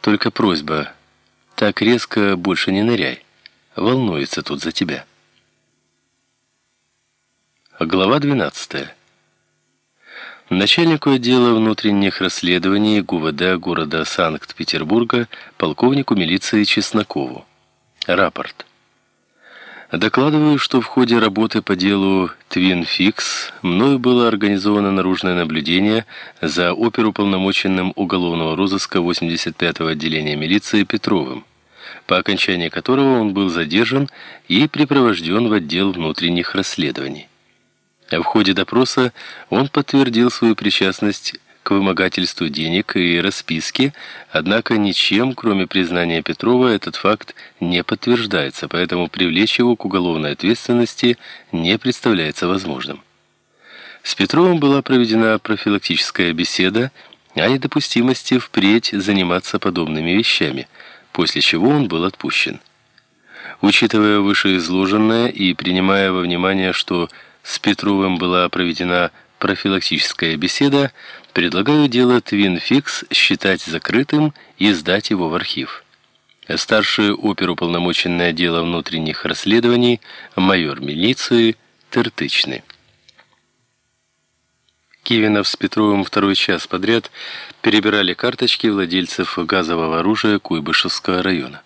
Только просьба, так резко больше не ныряй. Волнуется тут за тебя. Глава 12. Начальнику отдела внутренних расследований ГУВД города Санкт-Петербурга полковнику милиции Чеснокову. Рапорт. Докладываю, что в ходе работы по делу Twin Fix мною было организовано наружное наблюдение за оперуполномоченным уголовного розыска 85-го отделения милиции Петровым, по окончании которого он был задержан и припровожден в отдел внутренних расследований. В ходе допроса он подтвердил свою причастность вымогательству денег и расписки, однако ничем, кроме признания Петрова, этот факт не подтверждается, поэтому привлечь его к уголовной ответственности не представляется возможным. С Петровым была проведена профилактическая беседа о недопустимости впредь заниматься подобными вещами, после чего он был отпущен. Учитывая вышеизложенное и принимая во внимание, что с Петровым была проведена профилактическая беседа, предлагаю дело Твин Пикс считать закрытым и сдать его в архив. Старший оперуполномоченный отдела внутренних расследований, майор милиции Тертычный. Кивинов с Петровым второй час подряд перебирали карточки владельцев газового оружия Куйбышевского района.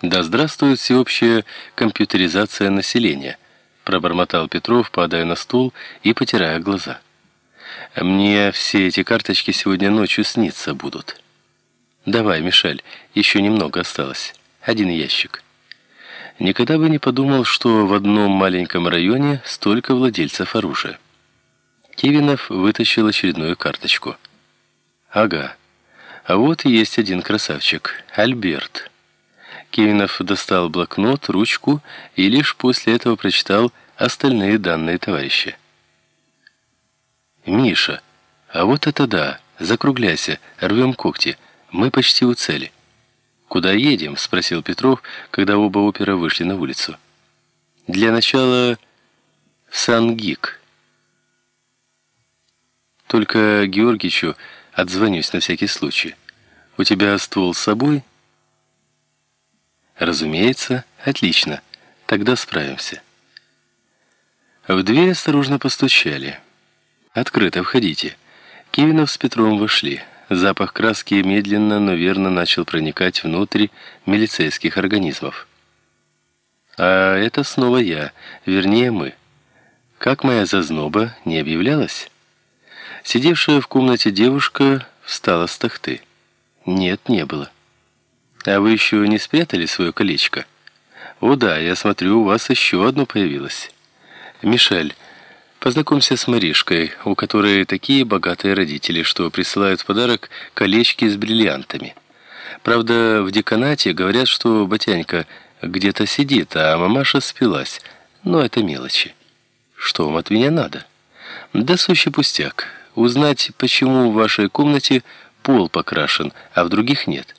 Да здравствует всеобщая компьютеризация населения, пробормотал Петров, падая на стул и потирая глаза. Мне все эти карточки сегодня ночью сниться будут. Давай, Мишель, еще немного осталось. Один ящик. Никогда бы не подумал, что в одном маленьком районе столько владельцев оружия. Кивинов вытащил очередную карточку. Ага. А вот и есть один красавчик, Альберт. Кивинов достал блокнот, ручку и лишь после этого прочитал остальные данные товарища. «Миша, а вот это да! Закругляйся, рвем когти. Мы почти у цели». «Куда едем?» — спросил Петров, когда оба опера вышли на улицу. «Для начала в Сан-Гик. Только Георгичу отзвонюсь на всякий случай. У тебя ствол с собой?» Разумеется, отлично. Тогда справимся. В дверь осторожно постучали. Открыто входите. Кивинов с Петром вошли. Запах краски медленно, но верно начал проникать внутрь милицейских организмов. А это снова я, вернее мы. Как моя зазноба не объявлялась? Сидевшая в комнате девушка встала с тахты. Нет, не было. А вы еще не спрятали свое колечко? О да, я смотрю, у вас еще одно появилось. Мишель, познакомься с Маришкой, у которой такие богатые родители, что присылают в подарок колечки с бриллиантами. Правда, в деканате говорят, что Батянька где-то сидит, а мамаша спилась. Но это мелочи. Что вам от меня надо? Да сущий пустяк. Узнать, почему в вашей комнате пол покрашен, а в других нет.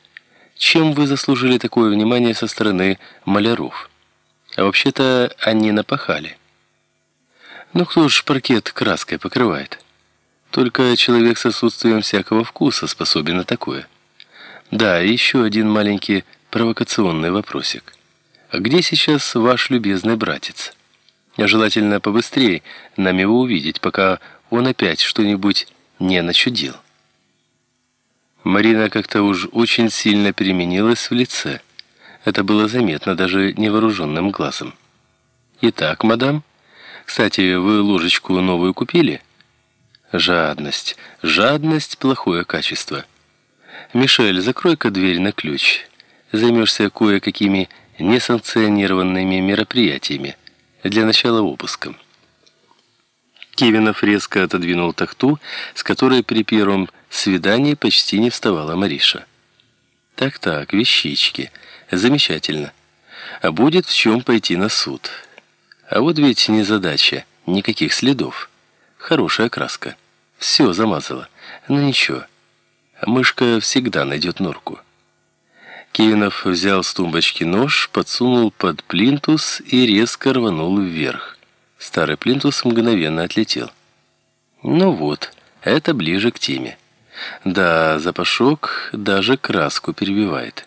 Чем вы заслужили такое внимание со стороны маляров? А вообще-то они напахали. Ну кто ж паркет краской покрывает? Только человек с отсутствием всякого вкуса способен на такое. Да, еще один маленький провокационный вопросик. А где сейчас ваш любезный братец? Желательно побыстрее нам его увидеть, пока он опять что-нибудь не начудил. Марина как-то уж очень сильно переменилась в лице. Это было заметно даже невооруженным глазом. «Итак, мадам, кстати, вы ложечку новую купили?» «Жадность. Жадность – плохое качество». «Мишель, закрой-ка дверь на ключ. Займешься кое-какими несанкционированными мероприятиями. Для начала обыском». Кивинов резко отодвинул тахту, с которой при первом свидании почти не вставала Мариша. Так-так, вещички. Замечательно. А будет в чем пойти на суд. А вот ведь не задача. Никаких следов. Хорошая краска. Все замазала. Но ну ничего. Мышка всегда найдет норку. Кивинов взял с тумбочки нож, подсунул под плинтус и резко рванул вверх. Старый плинтус мгновенно отлетел. Ну вот, это ближе к теме. Да, запашок даже краску перебивает.